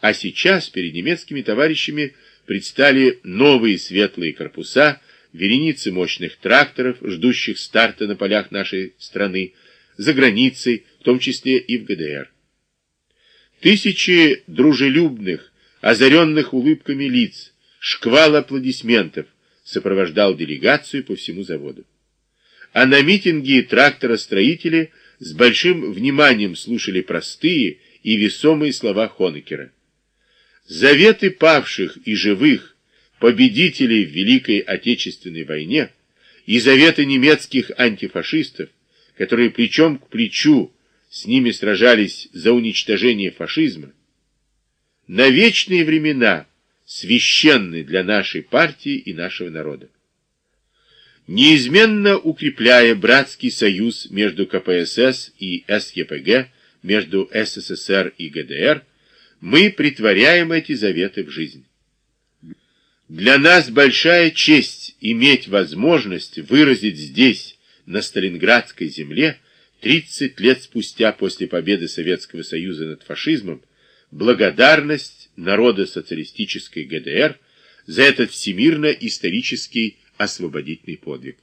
А сейчас перед немецкими товарищами предстали новые светлые корпуса, вереницы мощных тракторов, ждущих старта на полях нашей страны, за границей, в том числе и в ГДР. Тысячи дружелюбных, озаренных улыбками лиц, шквал аплодисментов сопровождал делегацию по всему заводу. А на митинге тракторостроители с большим вниманием слушали простые и весомые слова Хонекера. Заветы павших и живых, победителей в Великой Отечественной войне и заветы немецких антифашистов, которые плечом к плечу с ними сражались за уничтожение фашизма, на вечные времена священны для нашей партии и нашего народа. Неизменно укрепляя братский союз между КПСС и СЕПГ, между СССР и ГДР, мы притворяем эти заветы в жизнь. Для нас большая честь иметь возможность выразить здесь, на Сталинградской земле, 30 лет спустя после победы Советского Союза над фашизмом, благодарность народа социалистической ГДР за этот всемирно-исторический освободительный подвиг.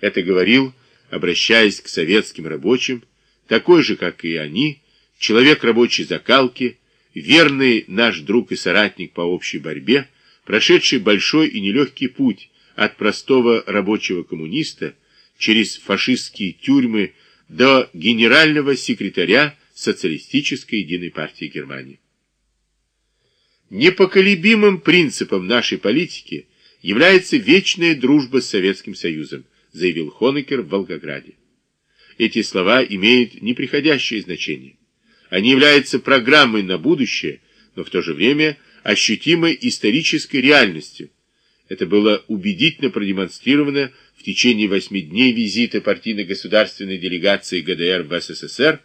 Это говорил, обращаясь к советским рабочим, такой же, как и они, человек рабочей закалки, верный наш друг и соратник по общей борьбе, прошедший большой и нелегкий путь от простого рабочего коммуниста через фашистские тюрьмы до генерального секретаря Социалистической единой партии Германии. Непоколебимым принципом нашей политики является вечная дружба с Советским Союзом, заявил Хонекер в Волгограде. Эти слова имеют неприходящее значение. Они являются программой на будущее, но в то же время ощутимой исторической реальностью. Это было убедительно продемонстрировано в течение восьми дней визита партийно-государственной делегации ГДР в СССР,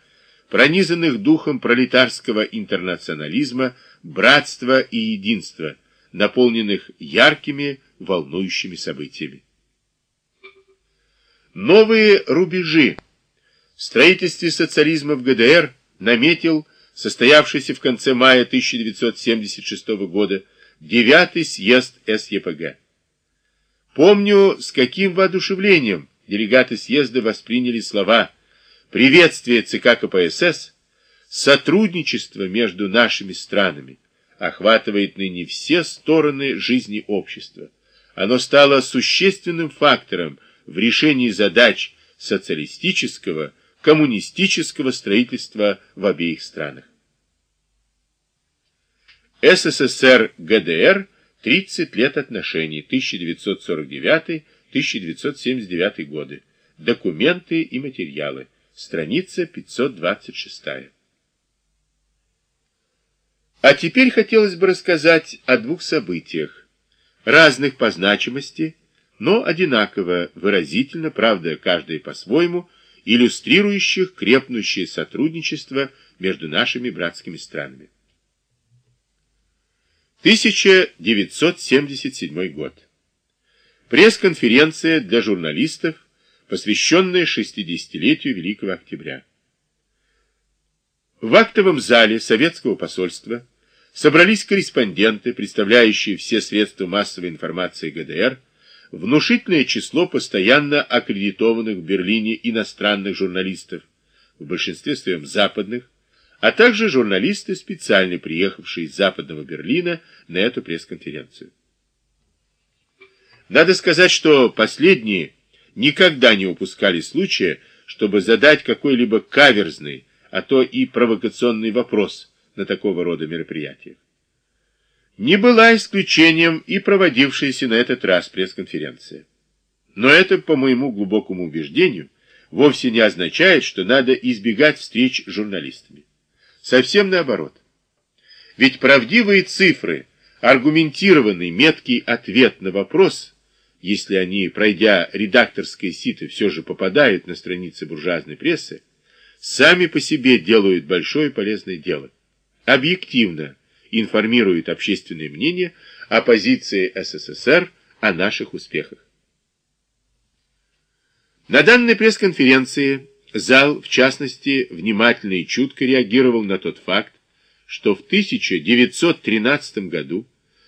пронизанных духом пролетарского интернационализма, братства и единства, наполненных яркими, волнующими событиями. Новые рубежи в строительстве социализма в ГДР – наметил состоявшийся в конце мая 1976 года девятый съезд СЕПГ. Помню, с каким воодушевлением делегаты съезда восприняли слова приветствия ЦК КПСС, сотрудничество между нашими странами охватывает ныне все стороны жизни общества. Оно стало существенным фактором в решении задач социалистического, коммунистического строительства в обеих странах. СССР-ГДР 30 лет отношений 1949-1979 годы. Документы и материалы. Страница 526. А теперь хотелось бы рассказать о двух событиях, разных по значимости, но одинаково выразительно, правда, каждое по-своему, иллюстрирующих крепнущее сотрудничество между нашими братскими странами. 1977 год. Пресс-конференция для журналистов, посвященная 60-летию Великого Октября. В актовом зале советского посольства собрались корреспонденты, представляющие все средства массовой информации ГДР, внушительное число постоянно аккредитованных в Берлине иностранных журналистов, в большинстве своем западных, а также журналисты, специально приехавшие из западного Берлина на эту пресс-конференцию. Надо сказать, что последние никогда не упускали случая, чтобы задать какой-либо каверзный, а то и провокационный вопрос на такого рода мероприятиях. Не была исключением и проводившаяся на этот раз пресс-конференция. Но это, по моему глубокому убеждению, вовсе не означает, что надо избегать встреч с журналистами. Совсем наоборот. Ведь правдивые цифры, аргументированный, меткий ответ на вопрос, если они, пройдя редакторское сито, все же попадают на страницы буржуазной прессы, сами по себе делают большое полезное дело. Объективно, информирует общественное мнение о позиции СССР о наших успехах. На данной пресс-конференции зал, в частности, внимательно и чутко реагировал на тот факт, что в 1913 году